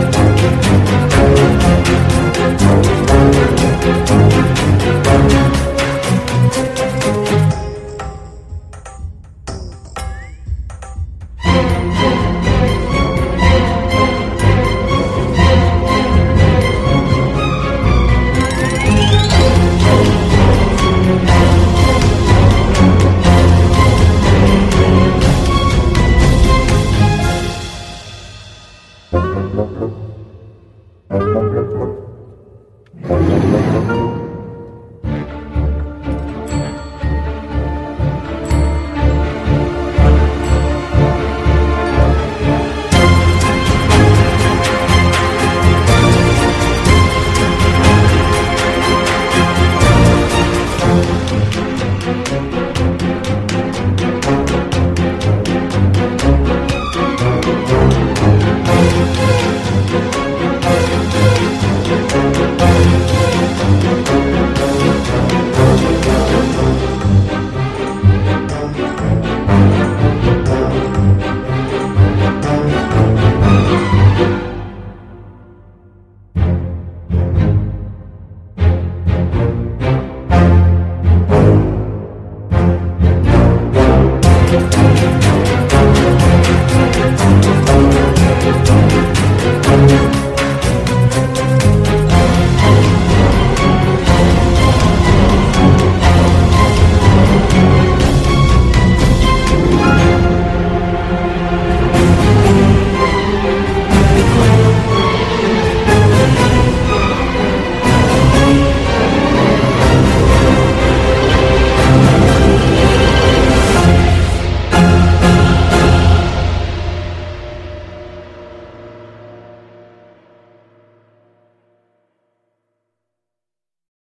Thank.